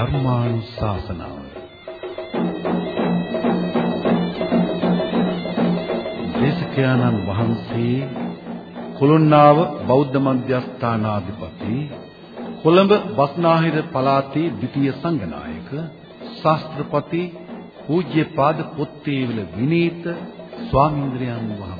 ධර්මානුශාසනාව. දේශකයන්න් වහන්සේ කුළුණාව බෞද්ධ මධ්‍යස්ථානාධිපති කොළඹ බස්නාහිර පළාතේ ද්විතීය සංඝනායක ශාස්ත්‍රපති පූජ්‍යපාද පොත්තේවල විනීත ස්වාමීන්ද්‍රයන් වහන්සේ.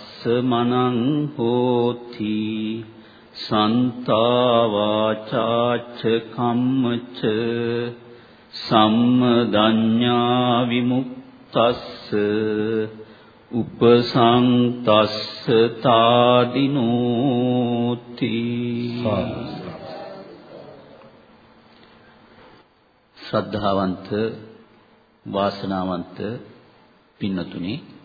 මනං හෝති සන්තා වාචාච කම්මච සම්මදඤ්ඤා විමුක්තස්ස උපසංතස්ස තාදිනෝති ශ්‍රද්ධාවන්ත වාසනාවන්ත පින්නතුනි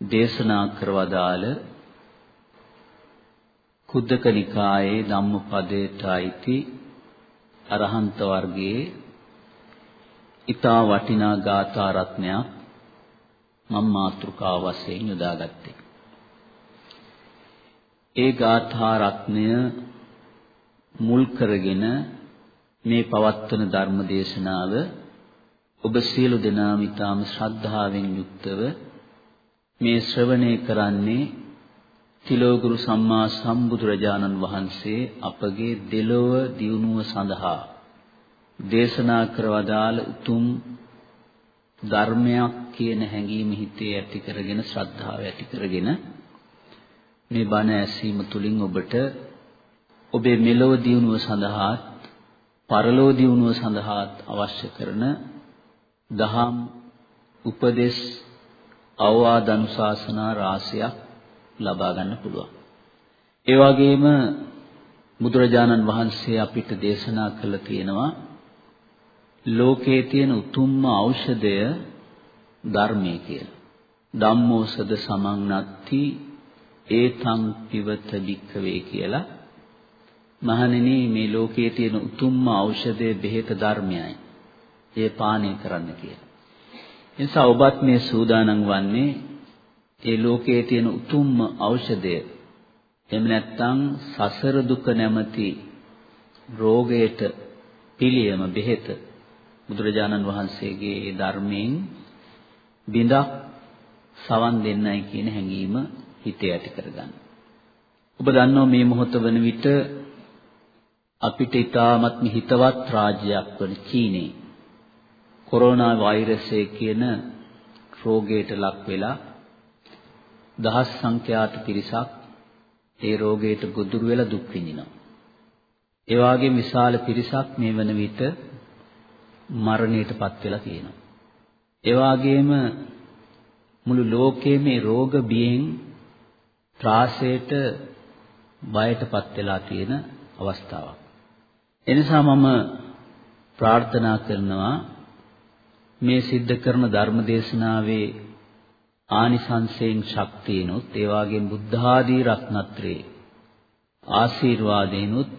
දේශනා කරවදාල කුද්දක නිකායේ ධම්මපදයට අයිති අරහන්ත වර්ගයේ ඊතා වටිනා ගාථා රත්නයක් මම මාතෘකාව වශයෙන් යොදාගත්තේ. ඒ ගාථා රත්නය මුල් කරගෙන මේ පවත්වන ධර්ම දේශනාව ඔබ සියලු දෙනාම ඊටාම ශ්‍රද්ධාවෙන් යුක්තව මේ ශ්‍රවණය කරන්නේ තිලෝගුරු සම්මා සම්බුදුරජාණන් වහන්සේ අපගේ දෙලොව දියුණුව සඳහා දේශනා කරවදාල උතුම් ධර්මයක් කියන හැඟීම හිතේ ඇති කරගෙන ශ්‍රද්ධාව ඇති කරගෙන මේ බණ ඇසීම තුළින් ඔබට ඔබේ මෙලොව දියුණුව සඳහාත් පරලොව දියුණුව සඳහාත් අවශ්‍ය කරන දහම් උපදෙස් අවවාද අනුශාසනා රාශියක් ලබා ගන්න පුළුවන්. ඒ වගේම බුදුරජාණන් වහන්සේ අපිට දේශනා කළ තියෙනවා ලෝකයේ තියෙන උතුම්ම ඖෂධය ධර්මයේ කියලා. ධම්මෝසද සමංනත්ති ඒතං පිවත වික්කවේ කියලා. මහණෙනි මේ ලෝකයේ තියෙන උතුම්ම ඖෂධය බෙහෙත ධර්මයයි. ඒ පානය කරන්න කියලා. එනිසා ඔබත් මේ සූදානම් වන්නේ ඒ ලෝකයේ තියෙන උතුම්ම ඖෂධය. එහෙම නැත්නම් සසර දුක නැමැති රෝගයට පිළියම බෙහෙත. බුදුරජාණන් වහන්සේගේ ධර්මයෙන් බිඳක් සවන් දෙන්නයි කියන හැඟීම හිතේ ඇති කරගන්න. ඔබ දන්නවා මේ මොහොත වන විට අපිට ඊටමත් හිතවත් රාජ්‍යයක් වන චීනේ කොරෝනා වෛරසය කියන රෝගයට ලක් වෙලා දහස් සංඛ්‍යාත පිරිසක් ඒ රෝගයට ගොදුරු වෙලා දුක් විඳිනවා. ඒ වගේම විශාල පිරිසක් මේ වන විට මරණයටපත් වෙලා තියෙනවා. ඒ වගේම මුළු ලෝකයේ මේ රෝග බියෙන් ත්‍රාසයට බයටපත් වෙලා තියෙන අවස්ථාවක්. එනිසා මම ප්‍රාර්ථනා කරනවා මේ සිද්ධ කරන ධර්ම දේශනාවේ ආනිසංසයෙන් ශක්තියනොත් ඒ වගේම බුද්ධ ආදී රත්නත්‍රේ ආශිර්වාදේනොත්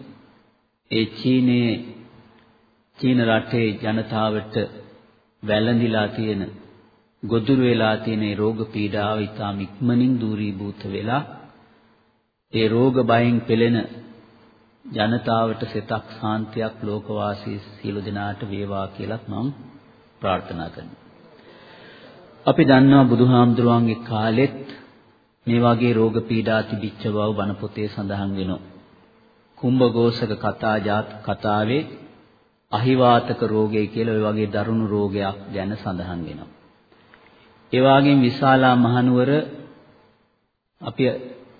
ඒ චීනයේ චීන රටේ ජනතාවට වැළඳිලා තියෙන ගොදුරු වෙලා තියෙන රෝග පීඩාව ඉතාම ඉක්මනින් දූරීභූත වෙලා ඒ රෝග බයෙන් පෙළෙන ජනතාවට සිතක් සාන්තියක් ලෝකවාසී සියලු දෙනාට වේවා කියලත් මම ප්‍රාර්ථනා කරනවා අපි දන්නවා බුදුහාමුදුරුවන්ගේ කාලෙත් මේ වගේ රෝග පීඩා තිබිච්ච බව බණ පොතේ සඳහන් වෙනවා. කුම්භඝෝෂක කතා ජාත කතාවේ අහිවාතක රෝගය කියලා ওই වගේ දරුණු රෝගයක් ගැන සඳහන් වෙනවා. ඒ වගේම විශාලා මහනුවර අපි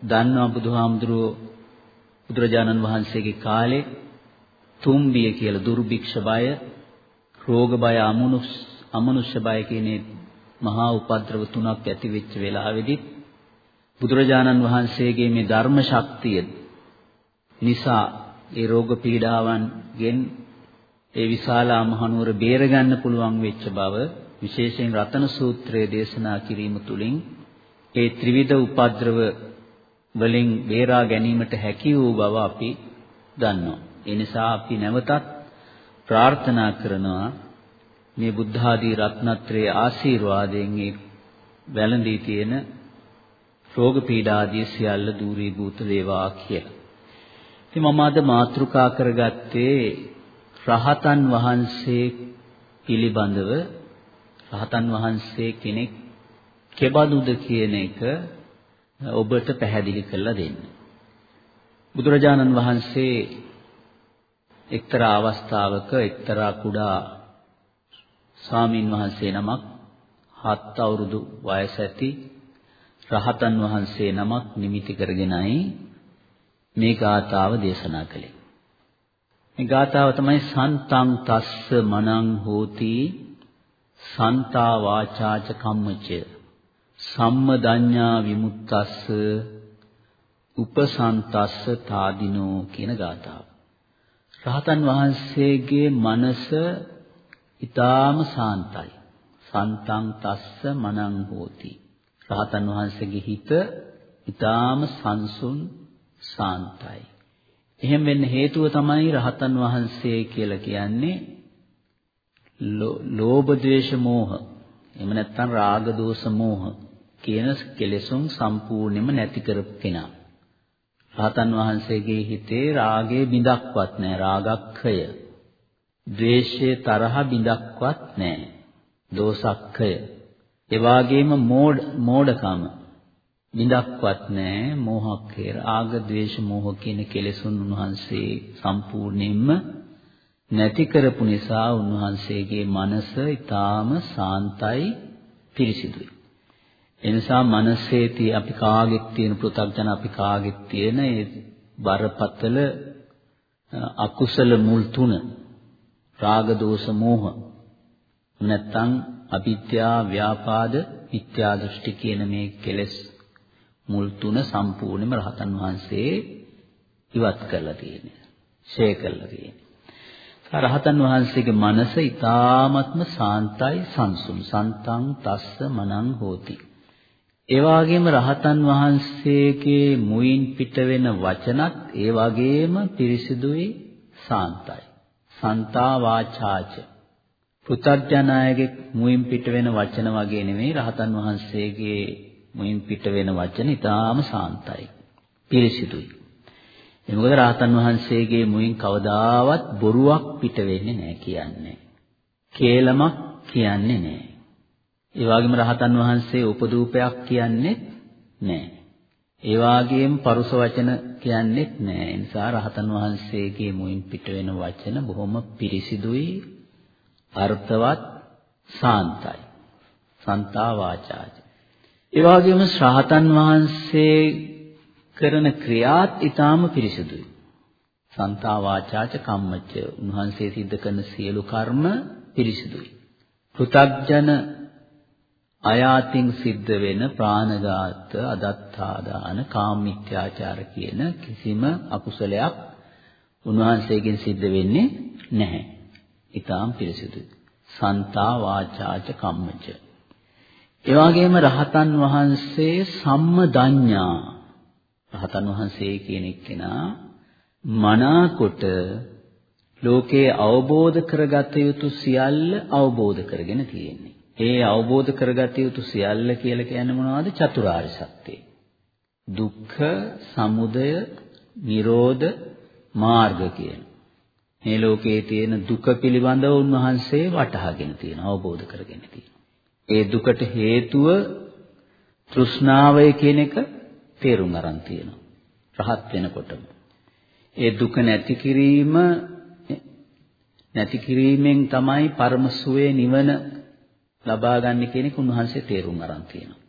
දන්නවා බුදුහාමුදුරුවෝ බුදුරජාණන් වහන්සේගේ කාලේ තුම්බිය කියලා දුර්භික්ෂ බය, රෝග බය, අමනුෂ්‍ය බය කියන මහා උපද්‍රව තුනක් ඇති වෙච්ච වෙලාවේදී බුදුරජාණන් වහන්සේගේ මේ ධර්ම ශක්තිය නිසා ඒ රෝග පීඩාවන්ගෙන් ඒ විශාලා මහනුවර බේරගන්න පුළුවන් වෙච්ච බව විශේෂයෙන් රතන සූත්‍රයේ දේශනා කිරීම තුළින් ඒ ත්‍රිවිධ උපද්‍රව වලින් බේරා ගැනීමට හැකි වූ බව අපි දන්නවා. ඒ නිසා අපි නැවතත් ප්‍රාර්ථනා කරනවා මේ බුද්ධ ආදී රත්නත්‍රයේ ආශිර්වාදයෙන් ඒ වැළඳී තියෙන රෝග පීඩා ආදී සියල්ල දූරීභූත වේවා කියලා. ඉතින් මම අද මාතෘකා කරගත්තේ රහතන් වහන්සේ පිළිබඳව රහතන් වහන්සේ කෙනෙක් කෙබඳුද කියන එක ඔබට පැහැදිලි කරලා දෙන්න. බුදුරජාණන් වහන්සේ එක්තරා අවස්ථාවක එක්තරා කුඩා ස්වාමින් වහන්සේ නමක් හත් අවුරුදු වයස ඇති රහතන් වහන්සේ නමක් නිමිති කරගෙනයි මේ ගාථාව දේශනා කළේ. මේ ගාථාව තමයි සන්තං තස්ස මනං හෝති සන්තා වාචාච කම්මච සම්මදඤ්ඤා විමුක්තස්ස උපසන්තස්ස තාදිනෝ කියන ගාථාව. රහතන් වහන්සේගේ මනස ඊටාම සාන්තයි. සන්තං තස්ස මනං හෝති. රහතන් වහන්සේගේ හිත ඊටාම සංසුන් සාන්තයි. එහෙම වෙන්න හේතුව තමයි රහතන් වහන්සේ කියලා කියන්නේ ලෝභ ද්වේෂ මෝහ එහෙම නැත්නම් රාග දෝෂ මෝහ කියන කෙලෙසුන් සම්පූර්ණයෙන්ම නැති කරපු කෙනා. රහතන් වහන්සේගේ හිතේ රාගේ බිඳක්වත් නැහැ රාගක්ඛය. ද්වේෂයේ තරහ බිඳක්වත් නැහැ. දෝසක්ඛය. ඒ වගේම මෝඩ මෝඩකම බිඳක්වත් නැහැ මෝහක්ඛය. රාග ද්වේෂ මෝහ කියන කෙලෙසුන් උන්වහන්සේ සම්පූර්ණයෙන්ම නැති කරපු නිසා උන්වහන්සේගේ මනස ඊටාම සාන්තයි පිරිසිදුයි. එනිසා මනසේ tie අපි කාගෙත් තියෙන පෘථග්ජන අපි කාගෙත් තියෙන ඒ බරපතල අකුසල මුල් තුන රාග දෝෂ මෝහ නැත්තම් අවිද්‍යා ව්‍යාපාද මිත්‍යා දෘෂ්ටි කියන මේ කෙලෙස් මුල් තුන සම්පූර්ණයෙන්ම රහතන් වහන්සේ ඉවත් කරලා තියෙනවා. ෂේ කරලා තියෙනවා. රහතන් වහන්සේගේ මනස ඊ타ත්ම සාන්තයි සංසුන් සන්තං තස්ස මනං හෝති ඒ වගේම රහතන් වහන්සේගේ මුයින් පිට වෙන වචනත් ඒ වගේම පිරිසිදුයි සාන්තයි සන්තා වාචාච පුතග්ජනායගේ මුයින් පිට වෙන වචන වගේ නෙමෙයි රහතන් වහන්සේගේ මුයින් පිට වෙන වචන ඊටාම සාන්තයි පිරිසිදුයි ඒ මොකද රහතන් වහන්සේගේ මුවින් කවදාවත් බොරුවක් පිට වෙන්නේ නැහැ කියන්නේ. කේලමක් කියන්නේ නැහැ. ඒ වගේම රහතන් වහන්සේ උපදූපයක් කියන්නේ නැහැ. ඒ වගේම පරුස වචන කියන්නේත් නැහැ. ඒ නිසා රහතන් වහන්සේගේ මුවින් පිට වෙන වචන බොහොම පිරිසිදුයි, අර්ථවත්, සාන්තයි. සන්තා වාචාච. ඒ වගේම ශ්‍රාතන් වහන්සේ කරන ක්‍රියාත් ඊටාම පිරිසුදුයි. සන්තා වාචාච කම්මච්ච උන්වහන්සේ සිද්ධ කරන සියලු කර්ම පිරිසුදුයි. පෘතග්ජන අයාතින් සිද්ධ වෙන ප්‍රාණඝාත, අදත්තාදාන, කාමමිත්‍යාචාර කියන කිසිම අකුසලයක් උන්වහන්සේගෙන් සිද්ධ වෙන්නේ නැහැ. ඊටාම් පිරිසුදුයි. සන්තා වාචාච කම්මච්ච. ඒ වගේම රහතන් වහන්සේ සම්මදඤ්ඤා රහතන් වහන්සේ කියන එක්කෙනා මනාකොට ලෝකේ අවබෝධ කරගත යුතු සියල්ල අවබෝධ කරගෙන තියෙන්නේ. ඒ අවබෝධ කරගත යුතු සියල්ල කියලා කියන්නේ මොනවද? චතුරාර්ය සත්‍යය. දුක්ඛ, සමුදය, නිරෝධ, මාර්ග කියන. මේ ලෝකයේ තියෙන දුක පිළිබඳව උන්වහන්සේ වටහාගෙන තියෙනවා, අවබෝධ කරගෙන තියෙනවා. ඒ දුකට හේතුව තෘෂ්ණාවය කියන එක තේරුම් අරන් තියෙනවා. රහත් වෙනකොටම. ඒ දුක නැති කිරීම නැති කිරීමෙන් තමයි පරම සුවේ නිවන ලබා ගන්න කියන එක උන්වහන්සේ තේරුම් අරන් තියෙනවා.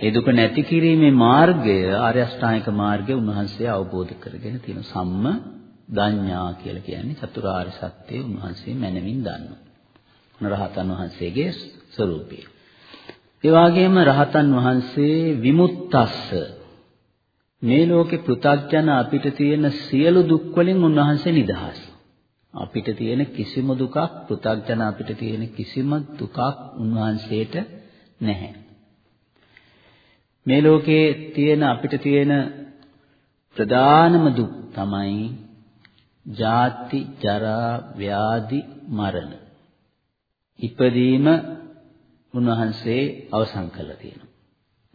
ඒ දුක නැති කිරීමේ මාර්ගය ආර්ය අෂ්ටාංගික මාර්ගය උන්වහන්සේ අවබෝධ කරගෙන තියෙන සම්ම දඤ්ඤා කියලා කියන්නේ චතුරාර්ය සත්‍යය උන්වහන්සේ මැනවින් දන්නවා. රහතන් වහන්සේගේ ස්වરૂපය. ඒ වගේම රහතන් වහන්සේ විමුක්තස්ස මේ ලෝකේ පෘථග්ජන අපිට තියෙන සියලු දුක් වලින් උන්වහන්සේ නිදහස්. අපිට තියෙන කිසිම දුකක් පෘථග්ජන අපිට තියෙන කිසිම දුකක් උන්වහන්සේට නැහැ. මේ ලෝකේ තියෙන අපිට තියෙන ප්‍රධානම දුක් තමයි ජාති ජරා ව්‍යාධි මරණ. ඉපදීම උන්වහන්සේ අවසන් කළා තියෙනවා.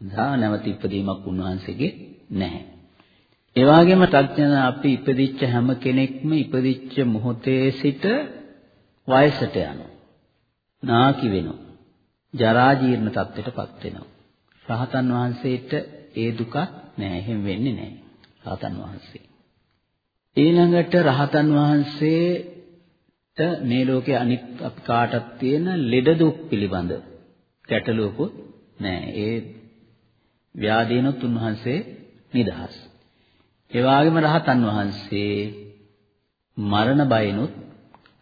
දා නැවත ඉපදීමක් උන්වහන්සේගේ නැහැ. ඒ වගේම තඥ අපි ඉපදිච්ච හැම කෙනෙක්ම ඉපදිච්ච මොහොතේ සිට වයසට යනවා. නාකි වෙනවා. ජරා ජීර්ණ තත්ත්වයටපත් වෙනවා. රහතන් වහන්සේට ඒ දුක නෑ එහෙම වෙන්නේ නෑ. රහතන් වහන්සේ. ඊළඟට රහතන් වහන්සේට මේ ලෝකේ අනිත් අපි කාටත් තියෙන ලෙඩ දුක් පිළිබඳ ගැටලුවකුත් නෑ. ඒ ව්‍යාධීනොත් උන්වහන්සේ නිදහස්. ඒ වගේම රහතන් වහන්සේ මරණ බයනොත්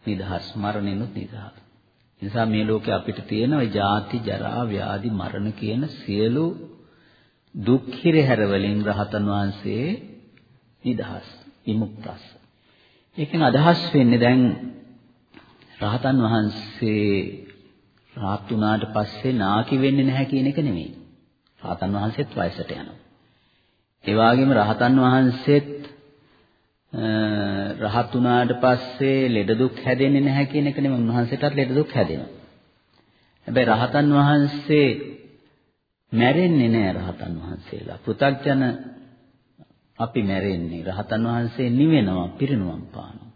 නිදහස් මරණිනුත් නිදහස්. නිසා මේ ලෝකේ අපිට තියෙන ওই ජාති ජරා ව්‍යාධි මරණ කියන සියලු දුක් හිරහැර වලින් රහතන් වහන්සේ නිදහස් විමුක්තස්. ඒකෙන් අදහස් වෙන්නේ දැන් රහතන් වහන්සේ රාත් වුණාට පස්සේ නාකි වෙන්නේ නැහැ කියන එක නෙමෙයි. රහතන් වහන්සේත් වයසට යනවා. ඒ වගේම රහතන් වහන්සේත් රහත් වුණාට පස්සේ ලෙඩ දුක් හැදෙන්නේ නැහැ කියන එක නෙමෙයි උන්වහන්සේටත් ලෙඩ දුක් හැදෙනවා. හැබැයි රහතන් වහන්සේ මැරෙන්නේ නැහැ රහතන් වහන්සේලා. පෘථග්ජන අපි මැරෙන්නේ. රහතන් වහන්සේ නිවෙනවා, පිරිනුවම් පානවා.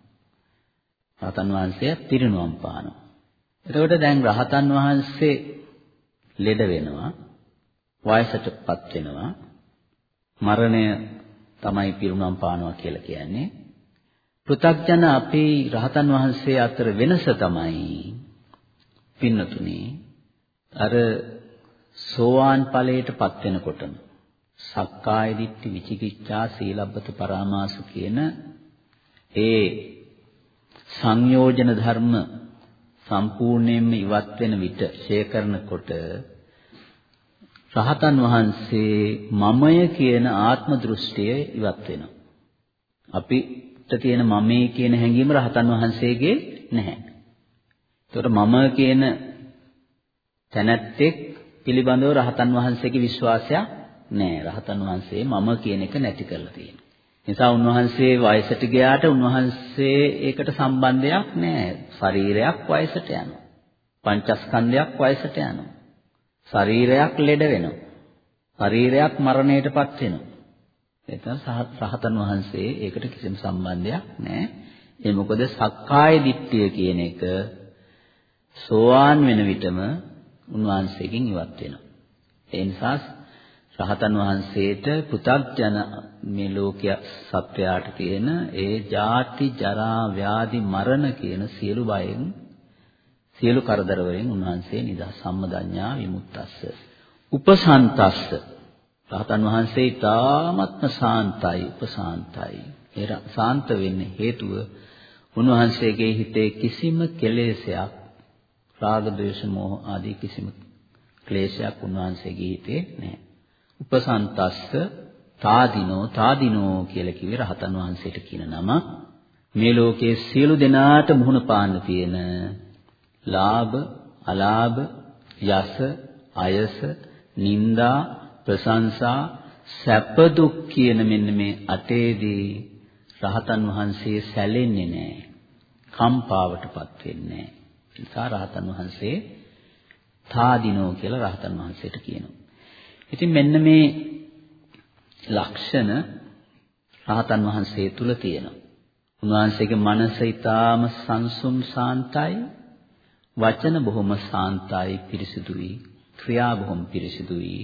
රහතන් වහන්සේ පිරිනුවම් පානවා. එතකොට දැන් රහතන් වහන්සේ ලෙඩ වෙනවා, වයසටපත් වෙනවා. මරණය තමයි පිරුණම් පානවා කියලා කියන්නේ. පෘථග්ජන අපේ රහතන් වහන්සේ අතර වෙනස තමයි පින්නතුනි අර සෝවාන් ඵලයටපත් වෙනකොටම සක්කාය දිට්ඨි විචිකිච්ඡා සීලබ්බත පරාමාස කියන ඒ සංයෝජන ධර්ම සම්පූර්ණයෙන්ම ඉවත් වෙන විට ෂේ කරනකොට රහතන් වහන්සේ මමය කියන ආත්ම දෘෂ්ටිය ඉවත් වෙනවා. අපිට තියෙන මමේ කියන හැඟීම රහතන් වහන්සේගේ නැහැ. ඒතකොට මම කියන තැනැත්තෙක් පිළිබඳව රහතන් වහන්සේගේ විශ්වාසයක් නැහැ. රහතන් වහන්සේ මම කියන එක නැති කරලා තියෙනවා. නිසා උන්වහන්සේ වයසට ගියාට උන්වහන්සේ ඒකට සම්බන්ධයක් නැහැ. ශරීරයක් වයසට යනවා. පංචස්කන්ධයක් වයසට යනවා. ශරීරයක් ලෙඩ වෙනවා. ශරීරයක් මරණයටපත් වෙනවා. එතන සහතන් වහන්සේ ඒකට කිසිම සම්බන්ධයක් නැහැ. ඒ මොකද සක්කාය දිට්ඨිය කියන එක සෝවාන් වෙන විටම උන්වහන්සේගෙන් ඉවත් වෙනවා. ඒ නිසා රහතන් වහන්සේට පෘථග්ජන මේ ලෝකයේ සත්වයාට තියෙන ඒ ජාති ජරා ව්‍යාධි මරණ කියන සියලු බයෙන් සියලු කරදර වලින් උන්වහන්සේ නිදහස් සම්මදඤ්ඤා විමුක්තස්ස. උපසන්තස්ස. රහතන් වහන්සේ ඊ타ත්ම සාන්තයි උපසාන්තයි. ඒ සාන්ත වෙන්නේ හේතුව උන්වහන්සේගේ හිතේ කිසිම කෙලෙසයක් රාග ද්වේෂ මෝහ ආදී කිසිම ක්ලේශයක් උන්වහන්සේගේ හිතේ නැහැ. උපසන්තස්ස තාදිනෝ තාදිනෝ කියලා කිව්වේ රහතන් වහන්සේට කියන නම. මේ ලෝකයේ සියලු දෙනාට මුහුණ පාන්න තියෙන ලාභ, අලාභ, යස, අයස, නිന്ദා, ප්‍රශංසා, සැප දුක් කියන මෙන්න මේ අටේදී රහතන් වහන්සේ සැලෙන්නේ නැහැ. කම්පාවටපත් වෙන්නේ නැහැ. නිසා රහතන් වහන්සේ තාදිනෝ කියලා රහතන් වහන්සේට කියනවා. ඉතින් මෙන්න මේ ලක්ෂණ රහතන් වහන්සේ තුල තියෙනවා. උන්වහන්සේගේ මනස ඊටාම සංසුම් සාන්තයි වචන බොහොම සාන්තයි පිරිසිදුයි ක්‍රියා බොහොම පිරිසිදුයි.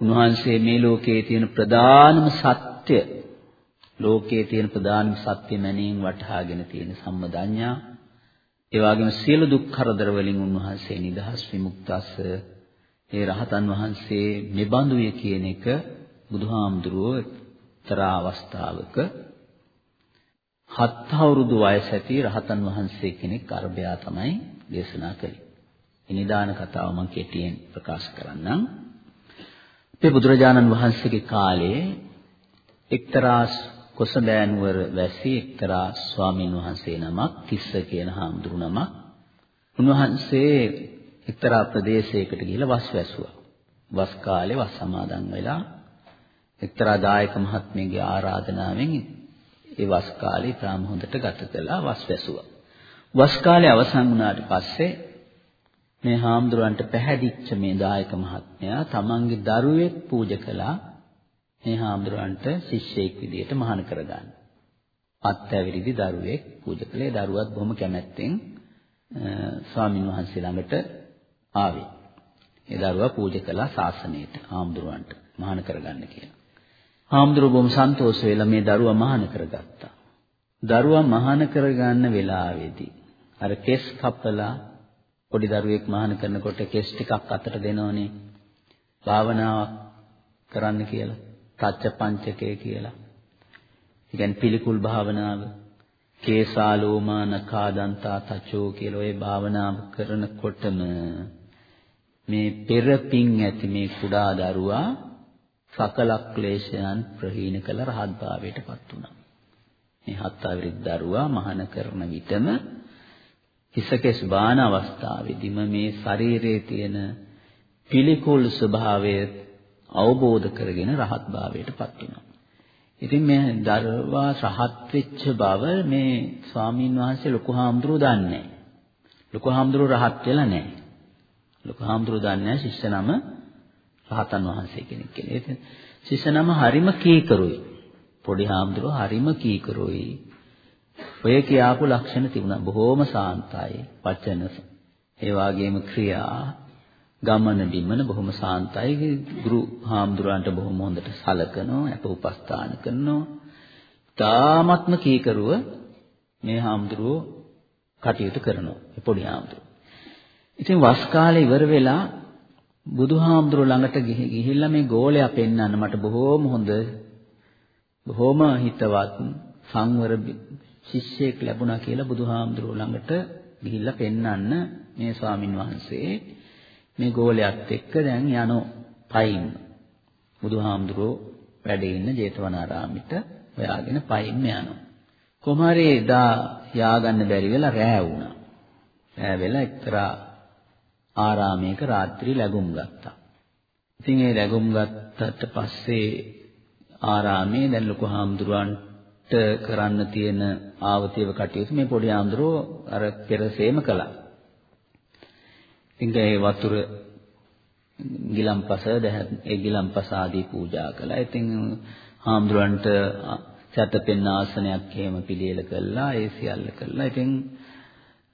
උන්වහන්සේ මේ ලෝකයේ තියෙන ප්‍රධානම සත්‍ය ලෝකයේ තියෙන ප්‍රධානම සත්‍ය මැනීම් වටහාගෙන තියෙන සම්මදඤ්ඤා. ඒ වගේම සියලු දුක් කරදර වලින් උන්වහන්සේ නිදහස් විමුක්තස්ස. ඒ රහතන් වහන්සේ මෙබඳුය කියන එක බුදුහාමුදුරුවෝ එක්තරා අවස්ථාවක හත් අවුරුදු වයස ඇති රහතන් වහන්සේ කෙනෙක් අරබයා තමයි දේශනා කළේ. මේ නිදාන කතාව මම කෙටියෙන් ප්‍රකාශ කරන්නම්. අපේ බුදුරජාණන් වහන්සේගේ කාලේ එක්තරා කොසඹෑනුවර වැසි එක්තරා ස්වාමින් වහන්සේ නමක් තිස්ස කියන හාමුදුරු නමක් උන්වහන්සේ එක්තරා ප්‍රදේශයකට ගිහිල්ලා වස් වැසුවා. වස් කාලේ වස් සමාදන් වෙලා එක්තරා දායක මහත්මයාගේ ආරාධනාවෙන් ඒ වස් කාලේ තාම හොඳට ගත කළා වස් වැසුවා. වස් කාලේ අවසන් වුණාට පස්සේ මේ හාමුදුරන්ට පැහැදිච්ච මේ දායක මහත්මයා තමන්ගේ දරුවෙක් පූජා කළා මේ හාමුදුරන්ට ශිෂ්‍යෙක් විදියට මහාන කරගන්න. අත්ඇවිරිදි දරුවෙක් පූජා කළේ දරුවත් බොහොම කැමැත්තෙන් ස්වාමින් වහන්සේ ළඟට ආවේ. ඒ දරුවා පූජා කළා ශාසනයට හාමුදුරන්ට මහාන කරගන්න කියලා. හාමුදුරුවෝ බොහොම සන්තෝෂ වෙලා මේ දරුවා මහාන කරගත්තා. දරුවා මහාන කරගන්න වෙලාවේදී අර කෙස් කපලා පොඩි දරුවෙක් මහාන කරනකොට කෙස් ටිකක් අතට දෙනවනේ. භාවනාවක් කරන්න කියලා. තච්ච පංචකය කියලා. ඒ කියන්නේ පිළිකුල් භාවනාව. කේසාලෝමා නඛාදන්තා තචෝ කියලා ওই භාවනාව කරනකොටම මේ පෙරපින් ඇති මේ කුඩා දරුවා සකල ක්ලේශයන් ප්‍රහීන කළ රහත් භාවයටපත් වුණා. මේ හත් අවුරුදු දරුවා මහාන කරන විටම හිසකෙස් බාන අවස්ථාවේදීම මේ ශරීරයේ තියෙන පිළිකුල් ස්වභාවය අවබෝධ කරගෙන රහත් භාවයටපත් වුණා. ඉතින් මේ දරුවා රහත් වෙච්ච බව මේ ස්වාමීන් වහන්සේ ලොකු හාමුදුරුවෝ දන්නේ නැහැ. ලොකු හාමුදුරුවෝ රහත් වෙලා නැහැ. ලොකු හාමුදුරුවෝ දන්නේ නැහැ ශිෂ්‍ය නම රහතන් වහන්සේ කෙනෙක් කියලා. ඉතින් ශිෂ්‍ය නම හරිම කීකරුයි. පොඩි හාමුදුරුවෝ හරිම කීකරුයි. ඔය කියාපු ලක්ෂණ තිබුණා. බොහෝම සාන්තයි. වචන ඒ වගේම ක්‍රියා ගමන බිමන බොහොම සාන්තයි. ගුරු හාමුදුරන්ට බොහොම හොඳට සලකනවා, අප උපස්ථාන කරනවා. තාමත්ම කීකරුව මේ හාමුදුරුවෝ කටයුතු කරනවා. පොඩි හාමුදුරුවෝ. ඉතින් වස් කාලේ ඉවර වෙලා බුදුහාමුදුරුවෝ ළඟට ගිහිල්ලා මේ ගෝලයා පෙන්වන්න මට බොහෝම හොඳ බොහෝම හිතවත් සංවර ශිෂ්‍යයෙක් ලැබුණා කියලා බුදුහාමුදුරුවෝ ළඟට ගිහිල්ලා පෙන්වන්න මේ ස්වාමින් වහන්සේ මේ ගෝලයාත් එක්ක දැන් යනෝ පයින් බුදුහාමුදුරුවෝ වැඩ ඉන්න ජේතවනාරාමෙට හොයාගෙන පයින් යනවා. කොහමරි එදා යාගන්න බැරි වෙලා රෑ වුණා. රෑ වෙලා එක්තරා ආරාමයක රාත්‍රී ලැබුම් ගත්තා. ඉතින් ඒ ලැබුම් ගත්තට පස්සේ ආරාමේ දැන් ලොකු හාමුදුරුවන්ට කරන්න තියෙන ආවතිව කටයුතු මේ පොඩි හාමුදුරුවෝ අර පෙරසේම කළා. ඉතින් ඒ වතුර ගිලම්පස ඒ ගිලම්පස ආදී පූජා කළා. ඉතින් හාමුදුරන්ට සැතපෙන්න ආසනයක් එහෙම පිළියෙල කළා. ඒ සියල්ල කළා. ඉතින්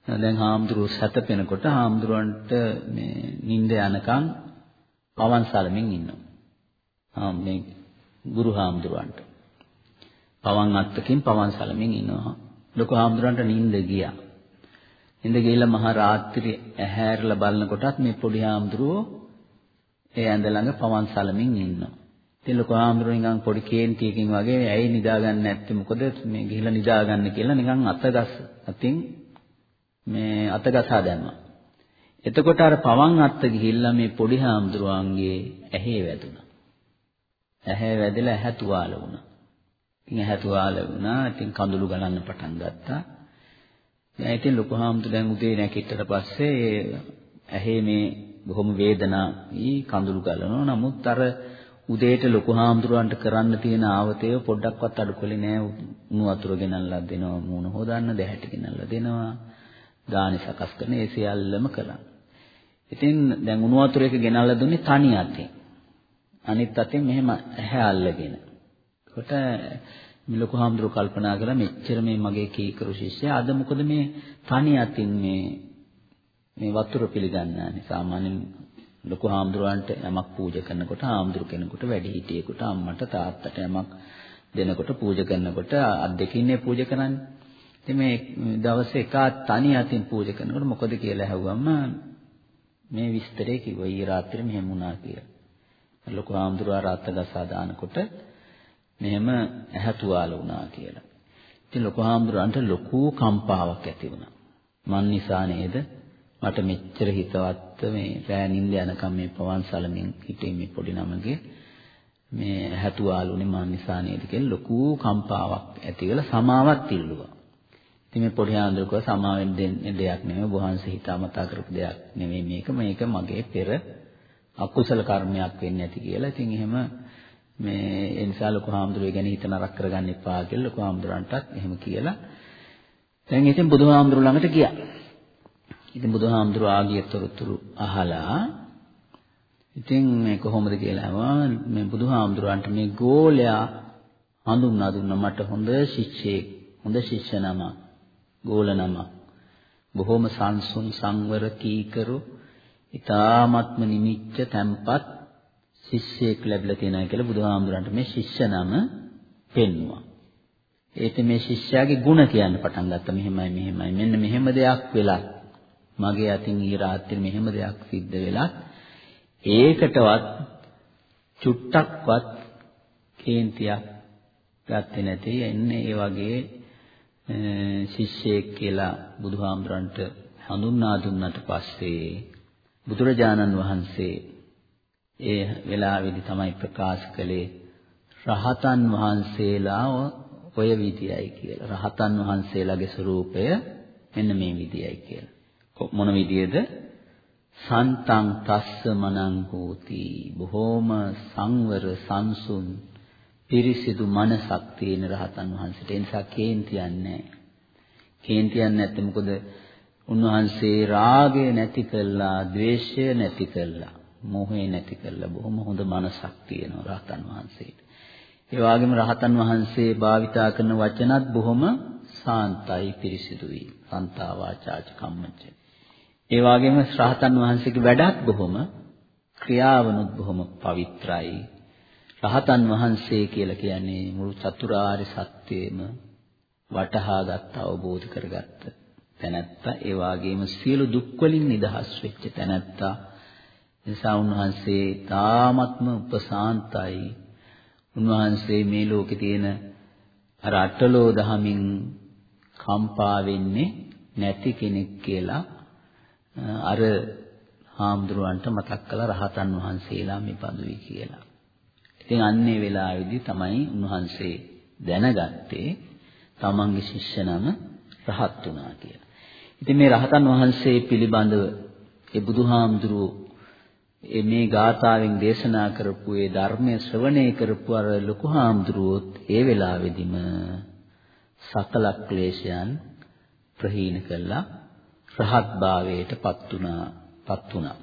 දැන් හාමුදුරුවෝ සැතපෙනකොට හාමුදුරන්ට මේ නිින්ද යනකම් පවන් සලමින් ඉන්නවා. ආ මේ ගුරු හාමුදුරන්ට. පවන් අත්තකින් පවන් සලමින් ඉන්නවා. ලොකු හාමුදුරන්ට නිින්ද ගියා. ඉඳ ගිහිල්ලා මහා රාත්‍රියේ ඇහැරලා බලනකොටත් මේ පොඩි ආම්ද්‍රෝ ඒ ඇඳ ළඟ පවන් සලමින් ඉන්නවා. ඉතින් ලොකු ආම්ද්‍රෝ නිකන් පොඩි කේන්තියකින් වගේ ඇයි නිදාගන්නේ නැත්තේ මොකද මේ ගිහිල්ලා නිදාගන්න කියලා නිකන් අතගස් අතින් මේ අතගසා දැම්මා. එතකොට අර පවන් අත්ත ගිහිල්ලා මේ පොඩි ආම්ද්‍රෝන්ගේ ඇහි වැදුනා. ඇහැ වැදලා ඇහැ තුවාල වුණා. ඉතින් ඇහැ තුවාල වුණා. ඉතින් කඳුළු ගලන්න පටන් ගත්තා. දැන් ඉතින් ලොකු හාමුදුර දැන් උදේ නැගිටට පස්සේ ඇහි මේ බොහොම වේදනායි කඳුළු ගලනවා. නමුත් අර උදේට ලොකු හාමුදුරන්ට කරන්න තියෙන ආවතේව පොඩ්ඩක්වත් අඩුකලේ නෑ. උණු වතුර ගෙනල්ලා දෙනවා, මූණ හොදන්න, දැහැටි ගෙනල්ලා දෙනවා. දානි සකස් කරන ඒ සියල්ලම කළා. ඉතින් දැන් උණු වතුර එක ගෙනල්ලා දුන්නේ තනි අතෙන්. අනිත් අතෙන් මෙහෙම ඇහැ අල්ලගෙන. කොට මේ ලොකු හාමුදුරුවෝ කල්පනා කළා මෙච්චර මේ මගේ කීකරු ශිෂ්‍යයා අද මොකද මේ තනි අතින් මේ මේ වතුර පිළිගන්නානේ සාමාන්‍යයෙන් ලොකු හාමුදුරුවන්ට යමක් පූජා කරනකොට හාමුදුරු කෙනෙකුට වැඩිහිටියෙකුට අම්මට තාත්තට යමක් දෙනකොට පූජා කරනකොට අත් දෙකින්නේ පූජා කරන්නේ. ඉතින් මේ දවසේ එක තනි අතින් පූජා කරනකොට මොකද කියලා ඇහුවම මේ විස්තරේ කිව්වා ඊ රාත්‍රියේ මෙහෙම වුණා කියලා. ලොකු හාමුදුරුවෝ රාත්ත ගසා දානකොට මෙහෙම ඇහැ තුවාල වුණා කියලා. ඉතින් ලොකු හාමුදුරන්ට ලොකු කම්පාවක් ඇති වුණා. මන් නිසා නේද මට මෙච්චර හිතවත් මේ රෑ නිින්ද යනකම් මේ පවන් සලමින් හිටියේ මේ පොඩි නමගේ මේ හැතුවාලුනේ මා නිසා නේද කියලා ලොකු කම්පාවක් ඇති වෙලා සමාවක් ඉල්ලුවා. ඉතින් මේ පොඩි ආන්දරකව සමාවෙන් දෙන්න දෙයක් නෙමෙයි වහන්සේ හිතාමතා කරපු දෙයක් නෙමෙයි මේක මේක මගේ පෙර අකුසල කර්මයක් වෙන්නේ නැති කියලා. ඉතින් එහෙම මේ ඒ නිසා ලොකු හාමුදුරුවෝ ගැන හිත නරක කරගන්න එපා කියලා ලොකු හාමුදුරන්ටත් එහෙම කියලා. දැන් ඉතින් බුදුහාමුදුරුවෝ ළඟට ගියා. ඉතින් බුදුහාමුදුරුවෝ ආගිය තොරතුරු අහලා ඉතින් මේ කොහොමද කියලා අහුවා මේ බුදුහාමුදුරන්ට මේ ගෝලයා හඳුන්වා දුන්න මට හොඳ ශිෂ්‍යෙක් හොඳ ශිෂ්‍ය නම ගෝල නම බොහොම සංසුන් සංවර කීකරු ඊ타ත්ම නිමිච්ච තැම්පත් ශිෂ්‍යෙක් ලැබිලා තියෙනවා කියලා බුදුහාමුදුරන්ට මේ ශිෂ්‍ය නම පෙන්වුවා. ඒත් මේ ශිෂ්‍යයාගේ ಗುಣ කියන්න පටන් ගත්තා. මෙහෙමයි මෙහෙමයි. මෙන්න මෙහෙම දෙයක් වෙලා මගේ අතින් ඊ රාත්‍රියේ මෙහෙම දෙයක් සිද්ධ වෙලා ඒකටවත් චුට්ටක්වත් කේන්තියක් ගත්තේ නැති. එන්නේ ඒ වගේ ශිෂ්‍යයෙක් කියලා බුදුහාමුදුරන්ට හඳුන්වා දුන්නට පස්සේ බුදුරජාණන් වහන්සේ ඒ වෙලාවේදී තමයි ප්‍රකාශ කළේ රහතන් වහන්සේලා ඔය විදියයි කියලා. රහතන් වහන්සේලාගේ ස්වરૂපය මෙන්න මේ විදියයි කියලා. මොන විදියද? සන්තං තස්ස මනං හෝති. බොහෝම සංවර සංසුන් පිරිසිදු මනසක් තියෙන රහතන් වහන්සේට. ඒ නිසා කේන්තියන්නේ නැහැ. කේන්තියන්නේ නැත්නම් මොකද? උන්වහන්සේ රාගය නැති කළා, ద్వේෂය නැති කළා. මෝහය නැති කළා. බොහොම හොඳ මනසක් තියෙනවා රහතන් වහන්සේට. ඒ වගේම රහතන් වහන්සේ භාවිතා කරන වචනත් බොහොම සාන්තයි පිරිසිදුයි. සන්තා වාචාච කම්මච්ච. ඒ වගේම රහතන් වහන්සේගේ වැඩත් බොහොම ක්‍රියාවනුත් බොහොම පවිත්‍රායි. රහතන් වහන්සේ කියලා කියන්නේ මුළු චතුරාර්ය සත්‍යයම වටහා ගත්ත අවබෝධ කරගත්ත තැනැත්තා ඒ වාගේම සියලු දුක් වලින් නිදහස් වෙච්ච තැනැත්තා නිසා උන්වහන්සේ තාමත්ම උපසාන්තයි උන්වහන්සේ මේ ලෝකේ තියෙන අර අටලෝ දහමින් කම්පා වෙන්නේ නැති කෙනෙක් කියලා අර හාමුදුරුවන්ට මතක් කළ රහතන් වහන්සේලා මේ පදුවි කියලා. ඉතින් අන්නේ වෙලාවේදී තමයි උන්වහන්සේ දැනගත්තේ තමන්ගේ ශිෂ්‍ය නම රහත් වුණා කියලා. ඉතින් මේ රහතන් වහන්සේ පිළිබඳව ඒ බුදුහාමුදුරුවෝ මේ ගාථාවෙන් දේශනා කරපු ඒ ධර්මයේ ශ්‍රවණය කරපු අර ලොකු හාමුදුරුවොත් ඒ වෙලාවෙදිම සකල ක්ලේශයන් ප්‍රහීන කළා රහත් භාවයට පත් වුණා පත් වුණා.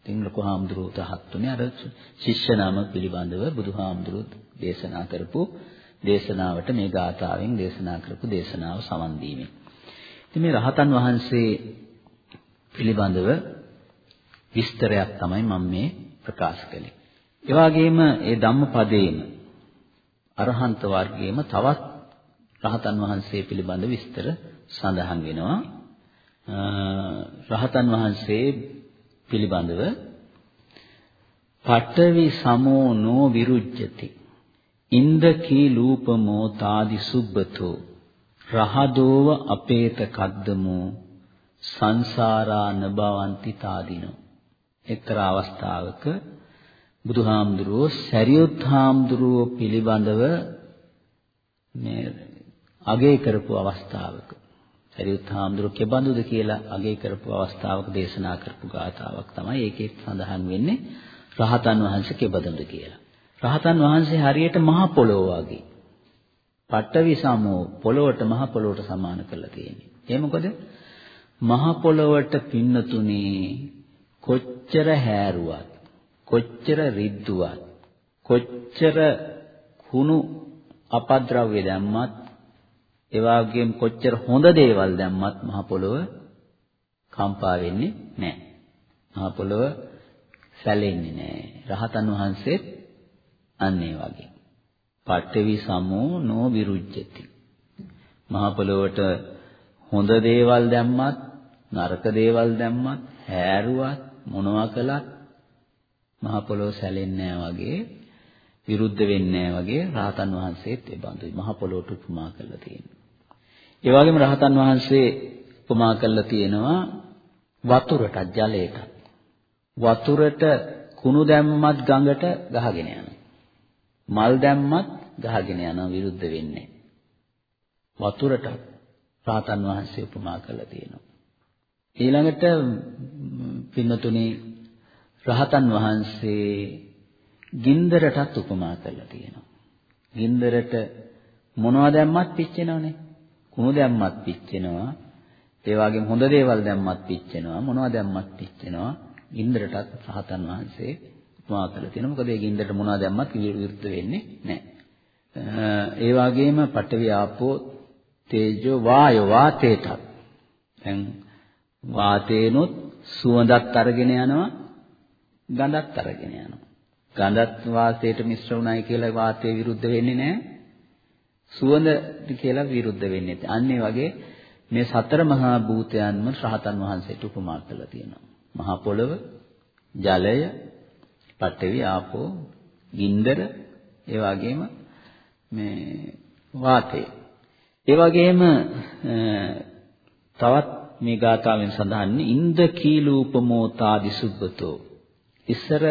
ඉතින් ලොකු හාමුදුරුවෝ තහත් උනේ අර ශිෂ්‍ය නාම පිළිබඳව බුදුහාමුදුරුවෝ දේශනා කරපු දේශනාවට මේ ගාථාවෙන් දේශනා කරපු දේශනාව සමන් දීමේ. ඉතින් මේ රහතන් වහන්සේ පිළිබඳව විස්තරයක් තමයි මම මේ ප්‍රකාශ කළේ. ඒ වගේම ඒ ධම්මපදයේම අරහන්ත වර්ගයේම තවත් රහතන් වහන්සේ පිළිබඳ විස්තර සඳහන් වෙනවා. රහතන් වහන්සේ පිළිබඳව පඨවි සමෝ නෝ විරුජ්ජති ඉන්දකී ලූපමෝ තාදි සුබ්බතෝ රහදෝව අපේත කද්දමෝ සංසාරා නබවಂತಿ තාදිනෝ එක්තරා අවස්ථාවක බුදුහාමුදුරුවෝ සරියුත් හාමුදුරුවෝ පිළිබඳව මේ අගය කරපු අවස්ථාවක සරියුත් හාමුදුරුවෝ කෙබඳුද කියලා අගය කරපු අවස්ථාවක දේශනා කරපු ගාථාවක් තමයි ඒකේ සඳහන් වෙන්නේ රහතන් වහන්සේ කෙබඳුද කියලා. රහතන් වහන්සේ හරියට මහ පොළොව වගේ. පට්ටවි සමෝ පොළොවට මහ පොළොවට සමාන කරලා තියෙන්නේ. ඒ මොකද? මහ පොළොවට පින්නතුනේ කොච්චර හැරුවත් කොච්චර රිද්දුවත් කොච්චර කුණු අපද්‍රව්‍ය දැම්මත් ඒ වගේම කොච්චර හොඳ දේවල් දැම්මත් මහ පොළොව කම්පා වෙන්නේ නැහැ. මහ පොළොව සැලෙන්නේ නැහැ. රහතන් වහන්සේත් අන්න ඒ වගේ. පඨවි සමෝ නෝ විරුජ්ජති. මහ පොළොවට හොඳ දේවල් දැම්මත් නරක දේවල් දැම්මත් හැරුවත් මොනවා කළත් මහ පොළොව සැලෙන්නේ වගේ විරුද්ධ වෙන්නේ වගේ රහතන් වහන්සේත් ඒ බඳුයි මහ පොළොවට උපමා කරලා තියෙනවා. ඒ වගේම රහතන් වහන්සේ උපමා කරලා තියෙනවා වතුරට ජලයට. වතුරට කුණු දැම්මත් ගඟට ගහගෙන යනවා. මල් දැම්මත් ගහගෙන යනවා විරුද්ධ වෙන්නේ. වතුරට රාතන් වහන්සේ උපමා කරලා තියෙනවා. ඊළඟට පින්නතුනි රහතන් වහන්සේ ගින්දරටත් උපමා කරලා තියෙනවා. ගින්දරට මොනවද දැම්මත් පිච්චෙනවනේ. කුණු දැම්මත් පිච්චෙනවා. ඒ වගේම හොඳ දේවල් දැම්මත් පිච්චෙනවා. මොනවද දැම්මත් පිච්චෙනවා. ගින්දරටත් රහතන් වහන්සේ උපමා කරලා තියෙනවා. මොකද ඒ ගින්දරට මොනවද දැම්මත් විරුද්ධ වෙන්නේ නැහැ. ඒ වගේම පඨවි ආපෝ තේජෝ වායෝ වාතේටත් දැන් වාතේනොත් සුවඳත් අරගෙන යනවා ගඳත් අරගෙන යනවා. ගඳත් වාතයට මිශ්‍ර වුණයි කියලා වාතය විරුද්ධ වෙන්නේ නැහැ. සුවඳ කියලා විරුද්ධ වෙන්නේ නැහැ. අන්න ඒ වගේ මේ සතර මහා භූතයන්ම රහතන් වහන්සේට උපමා කරලා තියෙනවා. මහා පොළව, ජලය, පඨවි, ආපෝ, ගින්දර, ඒ වගේම මේ වාතය. ඒ වගේම තවත් මේ ගාථාවෙන් සඳහන් ඉන්ද කීලූපමෝතාදි සුබ්බතෝ. ඉස්සර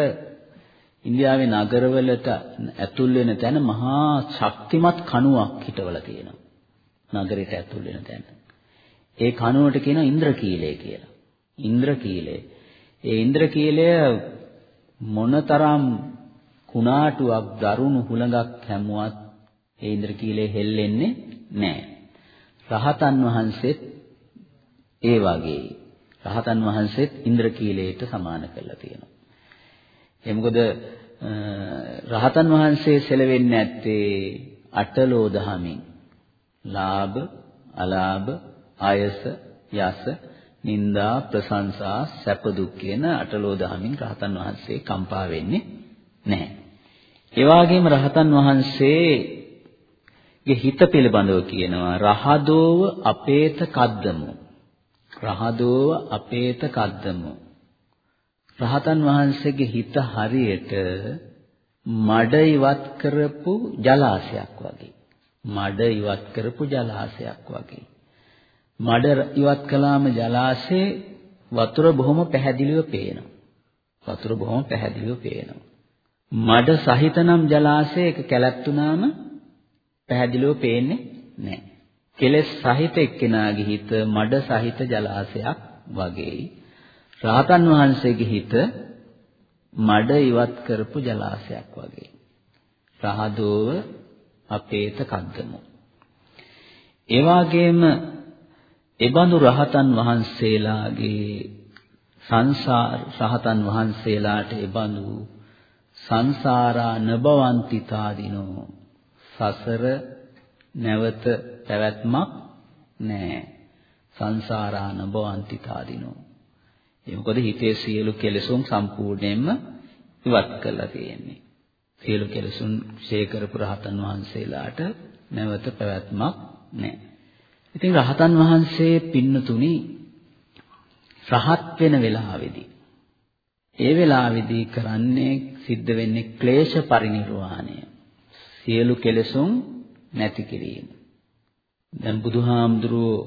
ඉන්දියාවේ නගරවලට ඇතුල් වෙන තැන මහා ශක්තිමත් කණුවක් හිටවලා තියෙනවා. නගරයට ඇතුල් වෙන තැන. ඒ කණුවට කියනවා ඉන්ද්‍රකීලය කියලා. ඉන්ද්‍රකීලය ඒ ඉන්ද්‍රකීලය මොනතරම් කුණාටුවක් දරුණු හුළඟක් හැමුවත් ඒ ඉන්ද්‍රකීලය හෙල්ලෙන්නේ නැහැ. රහතන් වහන්සේත් ඒ වගේ රහතන් වහන්සේත් ඉන්ද්‍රකීලයට සමාන කරලා තියෙනවා. ඒ මොකද රහතන් වහන්සේ සැලවෙන්නේ නැත්තේ අටලෝ දහමින්. ලාභ, අලාභ, ආයස, යස, නිന്ദා, ප්‍රශංසා, සැප දුක් කියන අටලෝ දහමින් රහතන් වහන්සේ කම්පා වෙන්නේ නැහැ. ඒ වගේම රහතන් වහන්සේගේ හිත පිළිබඳව කියනවා රහදෝව අපේත කද්දමු රහදෝව අපේත කද්දමු. රහතන් වහන්සේගේ හිත හරියට මඩ ඉවත් කරපු ජලාශයක් වගේ. මඩ ඉවත් කරපු ජලාශයක් වගේ. මඩ ඉවත් කළාම ජලාශේ වතුර බොහොම පැහැදිලිව පේනවා. වතුර බොහොම පැහැදිලිව පේනවා. මඩ සහිතනම් ජලාශයක කැලැත්තුනාම පැහැදිලිව පේන්නේ නැහැ. කෙලෙස් සහිත එක්කෙනාගේ හිත මඩ සහිත ජලාශයක් වගේ. රාතන් වහන්සේගේ හිත මඩ ඉවත් කරපු ජලාශයක් වගේ. රහදෝව අපේත කද්දමු. ඒ වගේම එබඳු රහතන් වහන්සේලාගේ සංසාර රහතන් වහන්සේලාට එබඳු සංසාරා නබවන්තිතාදීනෝ සසර නැවත පැවැත්මක් නැහැ. සංසාරාන බවන්තිතාදීනෝ. ඒ මොකද හිතේ සියලු කෙලෙසුන් සම්පූර්ණයෙන්ම ඉවත් කරලා තියෙන්නේ. සියලු කෙලෙසුන් ශේකරපු රහතන් වහන්සේලාට නැවත පැවැත්මක් නැහැ. ඉතින් රහතන් වහන්සේ පින්නතුනි රහත් වෙන වෙලාවේදී ඒ වෙලාවේදී කරන්නේ සිද්ධ වෙන්නේ ක්ලේශ පරිණිරවාණය. සියලු කෙලෙසුන් නැති කිරීම. දැන් බුදුහාමුදුරුවෝ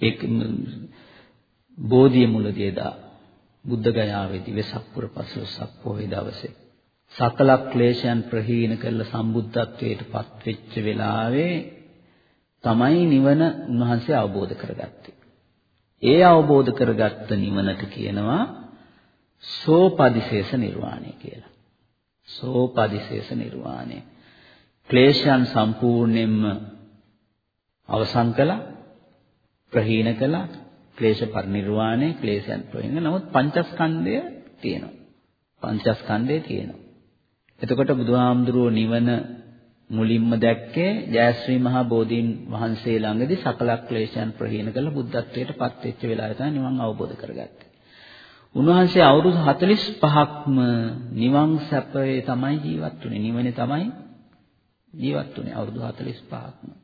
ඒක බෝධිය මුලදී එදා බුද්ධ ගයාවේදී වෙසක් පුර පසළොස්වක පොහොය දවසේ සකල ක්ලේශයන් ප්‍රහීන කරලා සම්බුද්ධත්වයට පත් වෙච්ච වෙලාවේ තමයි නිවන උන්වහන්සේ අවබෝධ කරගත්තේ. ඒ අවබෝධ කරගත්ත නිවනට කියනවා සෝපදිශේෂ නිර්වාණය කියලා. සෝපදිශේෂ නිර්වාණය. ක්ලේශයන් සම්පූර්ණයෙන්ම අවසන් කළා ප්‍රහීන කළා ක්ලේශ පරිනිර්වාණය ක්ලේශයන් ප්‍රහීන නමුත් පංචස්කන්ධය තියෙනවා පංචස්කන්ධය තියෙනවා එතකොට බුදුහාමුදුරුවෝ නිවන මුලින්ම දැක්කේ ජයශ්‍රී මහා බෝධීන් වහන්සේ ළඟදී සකල ක්ලේශයන් ප්‍රහීන කළ බුද්ධත්වයට පත් වෙච්ච වෙලාවේ තමයි නිවන් අවබෝධ කරගත්තේ. උන්වහන්සේ අවුරුදු 45ක්ම නිවන් සැපේ තමයි ජීවත් වුනේ. නිවනේ තමයි ජීවත් වුනේ අවුරුදු 45ක්ම.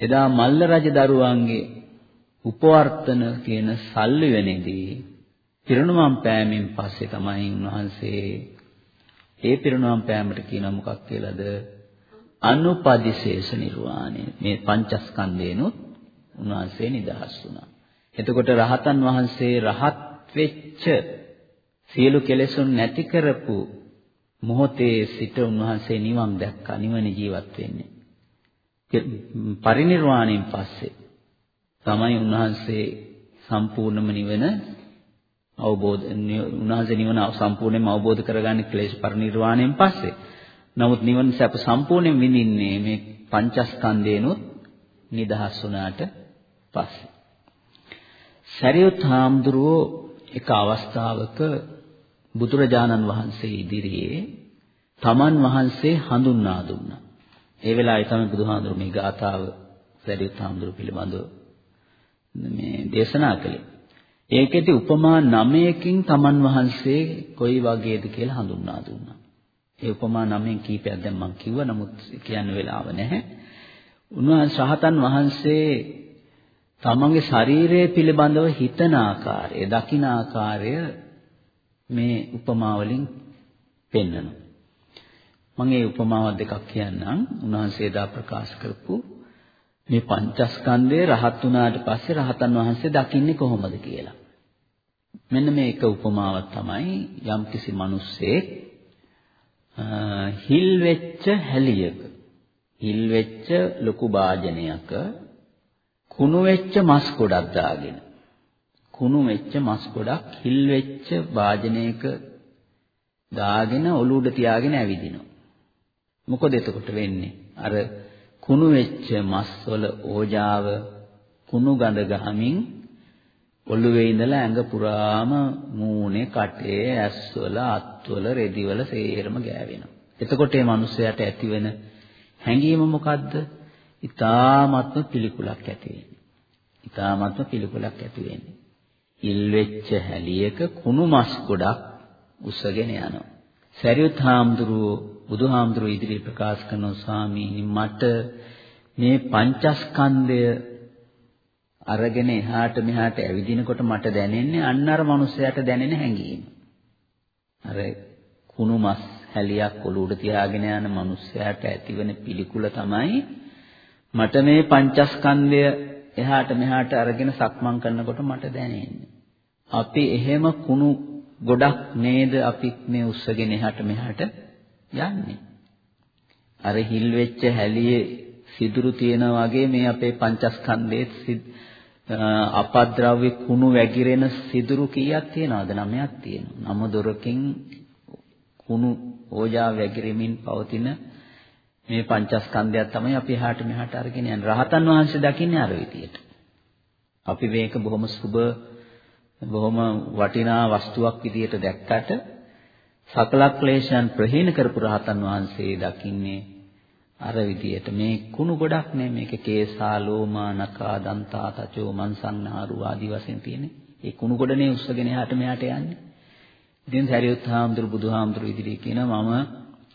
එදා මල්ල රජ දරුවන්ගේ උපවර්තන කියන සල්ලි වෙනේදී පිරිනුවම් පෑමෙන් පස්සේ තමයි උන්වහන්සේ ඒ පිරිනුවම් පෑමට කියන මොකක් කියලාද අනුපදිශේෂ නිර්වාණය මේ පංචස්කන්ධේනොත් උන්වහන්සේ නිදහස් වුණා. එතකොට රහතන් වහන්සේ රහත් වෙච්ච සියලු කෙලෙසුන් නැති කරපු මොහොතේ සිට උන්වහන්සේ නිවන් දැක්කා නිවන ජීවත් වෙන්නේ. පරිණිරවාණයෙන් පස්සේ තමයි උන්වහන්සේ සම්පූර්ණම නිවන අවබෝධ උන්වහන්සේ නිවන සම්පූර්ණයෙන්ම අවබෝධ කරගන්නේ ක්ලේශ පරිණිරවාණයෙන් පස්සේ. නමුත් නිවන සැප සම්පූර්ණයෙන් විඳින්නේ මේ පංචස්කන්ධේනොත් නිදහස් වුණාට පස්සේ. සරියුත් හාමුදුරුවෝ එක අවස්ථාවක බුදුරජාණන් වහන්සේ ඉදිරියේ තමන් වහන්සේ හඳුන්වා දුන්නා. ඒ වෙලාවේ තමයි බුදුහාමුදුරුවෝ මේ ගාථාව සරියුත් හාමුදුරුවෝ පිළිබඳව මේ දේශනා කළේ. ඒකෙදි උපමා 9කින් තමන් වහන්සේ කොයි වගේද කියලා හඳුන්වා දුන්නා. ඒ උපමා 9න් කීපයක් දැන් මම කිව්වා නමුත් කියන්න වෙලාව නැහැ. උන්වහන්සේ රහතන් වහන්සේ තමන්ගේ ශරීරය පිළිබඳව හිතන ආකාරය, දකින ආකාරය මේ උපමා වලින් පෙන්වනවා. මම මේ උපමාව දෙකක් කියන්නම්. උන්වහන්සේ දා ප්‍රකාශ කරපු මේ පංචස්කන්ධය රහත් වුණාට පස්සේ රහතන් වහන්සේ දකින්නේ කොහොමද කියලා. මෙන්න මේ එක උපමාවක් තමයි යම්කිසි මිනිස්සෙක් හිල් වෙච්ච හැලියක හිල් වෙච්ච ලොකු වාජනයක කුණු වෙච්ච මස් ගොඩක් දාගෙන කුණු වෙච්ච මස් ගොඩක් හිල් වෙච්ච වාජනයක දාගෙන ඔලුවට තියාගෙන ඇවිදිනවා. මොකද එතකොට වෙන්නේ? අර කුණු වෙච්ච මස් වල ඕජාව කුණු ගඳ ගහමින් ඔළුවේ ඉඳලා ඇඟ පුරාම මූණේ, කටේ, ඇස්වල, අත්වල, රෙදිවල සේරම ගෑවෙනවා. එතකොට මේ මිනිස්සයාට ඇතිවෙන හැඟීම මොකද්ද? ඊ타ත්ම පිළිකුලක් ඇති වෙන්නේ. ඊ타ත්ම පිළිකුලක් ඇති වෙන්නේ. ඉල් වෙච්ච හැලියක කුණු මස් ගොඩක් උස්සගෙන යනවා. සරියුත් හාමුදුරුවෝ බුදුහාමුදුරුවෝ ඉදිරියේ ප්‍රකාශ කරන ස්වාමීනි මට මේ පංචස්කන්ධය අරගෙන එහාට මෙහාට ඇවිදිනකොට මට දැනෙන්නේ අන්න අර මනුස්සයාට දැනෙන හැඟීම. අර කුණු මස් හැලියක් ඔලුවට තියාගෙන යන මනුස්සයාට ඇතිවන පිළිකුල තමයි මට මේ පංචස්කන්ධය එහාට මෙහාට අරගෙන සක්මන් කරනකොට මට දැනෙන්නේ. අපි එහෙම කුණු ගොඩක් නේද අපි මේ උස්සගෙන එහාට මෙහාට යන්නේ. අර හිල් වෙච්ච හැලියේ සිදුරු තියෙන වගේ මේ අපේ පංචස්කන්ධයේ අපද්‍රව්‍ය කුණු වැగిරෙන සිදුරු කීයක් තියෙනවද? නමයක් තියෙනවා. නම දොරකින් කුණු ඕජා වැగిරෙමින් පවතින මේ පංචස්කන්ධයක් තමයි අපි එහාට මෙහාට අරගෙන යන්නේ. රහතන් වහන්සේ දකින්නේ අර විදියට. අපි මේක බොහොම සුබ බොහොම වටිනා වස්තුවක් විදියට දැක්කට සකල ක්ලේශයන් ප්‍රහීන කරපු රහතන් වහන්සේ දකින්නේ අර විදියට මේ කුණු ගොඩක් නේ මේක කේසා ලෝමා නකා දන්තා තචෝ මන්සන්නාරු ආදි වශයෙන් තියෙන්නේ. ඒ කුණු ගොඩනේ උස්සගෙන එහාට මෙහාට යන්නේ. ඉතින් සරියුත් හාමුදුරු බුදුහාමුදුරු ඉදිරියේ කියනවා මම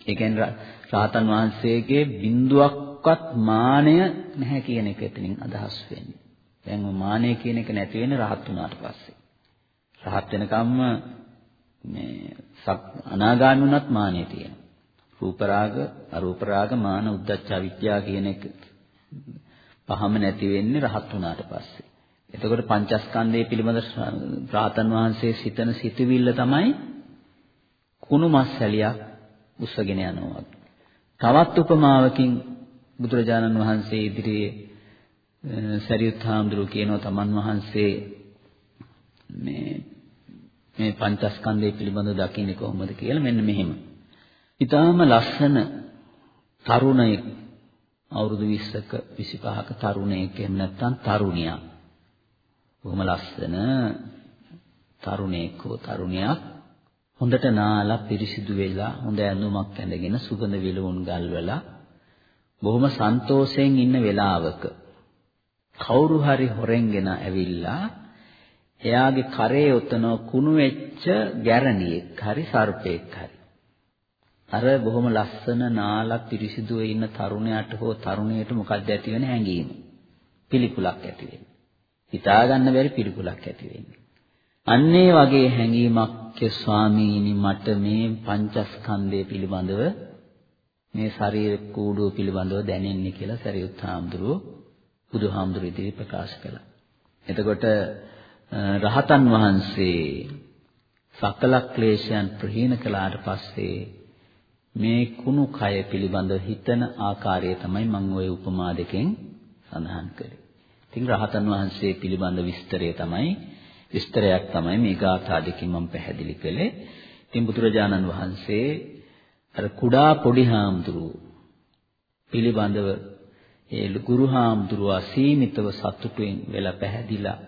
ඒ කියන්නේ රාතන් වහන්සේගේ බිඳුවක්වත් මානය නැහැ කියන එක එතනින් අදහස් වෙන්නේ. දැන් මානය කියන එක නැති වෙන්නේ රහත් වුණාට පස්සේ. රහත් වෙනකම්ම මේ අනාගාමී වුණත් මානෙ තියෙනවා. රූප රාග, අරූප රාග, මාන, උද්ධච්ච, අවිද්‍යාව කියන එක පහම නැති වෙන්නේ රහත් වුණාට පස්සේ. එතකොට පංචස්කන්ධය පිළිබඳ රාතන් වහන්සේ සිතන සිතුවිල්ල තමයි කුණු මස් සැලියක් උස්සගෙන යනවා. තවත් උපමාවකින් බුදුරජාණන් වහන්සේ ඉදිරියේ සරියුත් හාමුදුරුවෝ කියනවා තමන් වහන්සේ මේ මේ පංචස්කන්ධය පිළිබඳව දකින්නේ කොහොමද කියලා මෙන්න මෙහෙම. ඊටාම ලස්සන තරුණයෙක් අවුරුදු 20ක 25ක තරුණයෙක් එහෙම නැත්නම් තරුණියක්. බොහොම ලස්සන තරුණයෙක් හෝ තරුණියක් හොඳට නාලා පිරිසිදු වෙලා හොඳ ඇඳුමක් ඇඳගෙන සුගඳ විලවුන් ගල්වලා බොහොම සන්තෝෂයෙන් ඉන්න වෙලාවක කවුරු හරි හොරෙන්ගෙන ඇවිල්ලා එයාගේ කරේ උතන කුණු වෙච්ච ගැරණියෙක් හරි සර්පෙක් හරි. අර බොහොම ලස්සන නාලා පිරිසිදුව ඉන්න තරුණයාට හෝ තරුණියට මොකක්ද ඇති වෙන හැඟීම. පිළිකුලක් ඇති වෙන්නේ. හිතා ගන්න බැරි පිළිකුලක් ඇති වෙන්නේ. අන්නේ වගේ හැඟීමක් ස්වාමීනි මට මේ පංචස්කන්ධය පිළිබඳව මේ ශරීර කූඩුව පිළිබඳව දැනෙන්නේ කියලා සරියුත් හාමුදුරුවෝ බුදුහාමුදුරුවෝ ඉදිරි ප්‍රකාශ කළා. එතකොට රහතන් වහන්සේ සකල ක්ලේශයන් ප්‍රහීන කළාට පස්සේ මේ කුණු කය පිළිබඳව හිතන ආකාරය තමයි මම ওই උපමා දෙකෙන් සඳහන් කළේ. ඉතින් රහතන් වහන්සේ පිළිබඳ විස්තරය තමයි විස්තරයක් තමයි මේ ගාථා දෙකෙන් මම පැහැදිලි කළේ. ඉතින් බුදුරජාණන් වහන්සේ අර කුඩා පොඩි හාමුදුරුවෝ පිළිබඳව ඒ ගුරු හාමුදුරුවා සීමිතව සතුටුෙන් වෙලා පැහැදිලා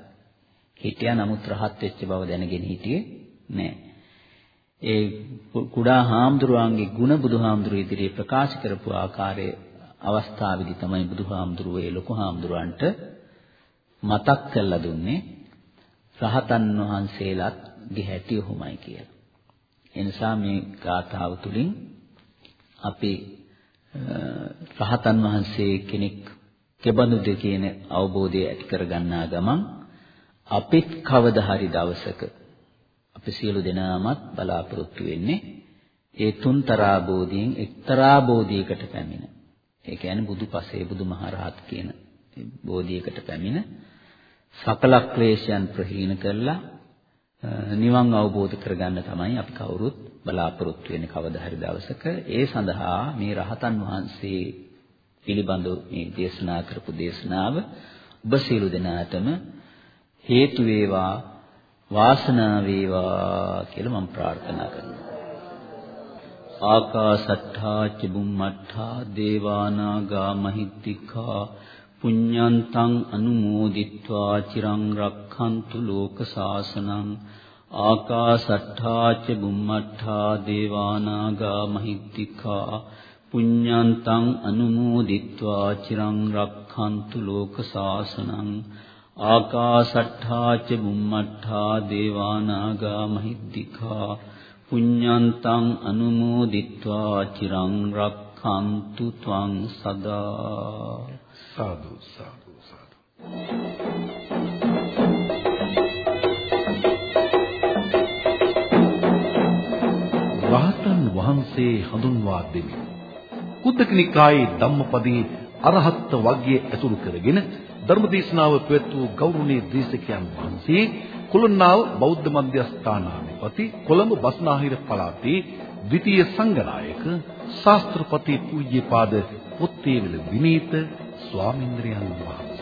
හිටියා නමුත් රහත් වෙච්ච බව දැනගෙන හිටියේ නෑ. ඒ කුඩා හාමුදුරුවන්ගේ ಗುಣ බුදුහාමුදුරුවෝ ඉදිරියේ ප්‍රකාශ කරපු ආකාරයේ අවස්ථාවේදී තමයි බුදුහාමුදුරුවෝ ඒ ලොකු හාමුදුරුවන්ට මතක් කරලා දුන්නේ රහතන් වහන්සේලාත් ගෙහැටි ඔහොමයි කියලා. ඒ නිසා මේ ගාථාව තුලින් අපි රහතන් වහන්සේ කෙනෙක් කෙබඳුද කියන අවබෝධය ඇති කර ගන්නා ගමන් අපිත් කවදා හරි දවසක අපි සියලු දෙනාමත් බලාපොරොත්තු වෙන්නේ ඒ තුන්තරා බෝධියෙන් එක්තරා බෝධියකට පැමිණ. ඒ කියන්නේ බුදුපසේ බුදුමහරහත් කියන බෝධියකට පැමිණ සකල ක්ලේශයන් ප්‍රහීන කරලා නිවන් අවබෝධ කරගන්න තමයි අපි කවුරුත් බලාපොරොත්තු වෙන්නේ කවදා හරි දවසක. ඒ සඳහා මේ රහතන් වහන්සේ පිළිබඳව මේ දේශනා කරපු දේශනාව ඔබ සියලු දෙනාටම හේතු වේවා වාසනාව වේවා කියලා මම ප්‍රාර්ථනා කරනවා. ආකාසට්ඨා ච බුම්මට්ඨා දේවානාගා මහිත්‍තිකා පුඤ්ඤන්තං අනුමෝදිත්වා චිරං රක්ඛන්තු ලෝක සාසනං ආකාසට්ඨා ච බුම්මට්ඨා දේවානාගා මහිත්‍තිකා පුඤ්ඤන්තං අනුමෝදිත්වා චිරං රක්ඛන්තු ලෝක සාසනං ආකාසට්ඨා ච බුම්මට්ඨා දේවානාගා මහිද්దికා පුඤ්ඤන්තං අනුමෝදිත්වා චිරං රක්ඛන්තු ත්වං සදා සාදු සාදු සාදු රහතන් වහන්සේ හඳුන්වා දෙමි. කුද්දකනිකායේ ධම්මපදයේ අරහත් වග්ගයේ ඇතුළු කරගෙන ධර්මදේශනාව පැවැත්වූ ගෞරවනීය දේශකයන් වහන්සේ කුළුණාව බෞද්ධ මධ්‍යස්ථානාධිපති කොළඹ බස්නාහිර පළාතේ ද්විතීය සංඝනායක ශාස්ත්‍රපති පූජ්‍යපාද පොත්තේවල විනීත ස්වාමීන්ද්‍රයන් වහන්සේ.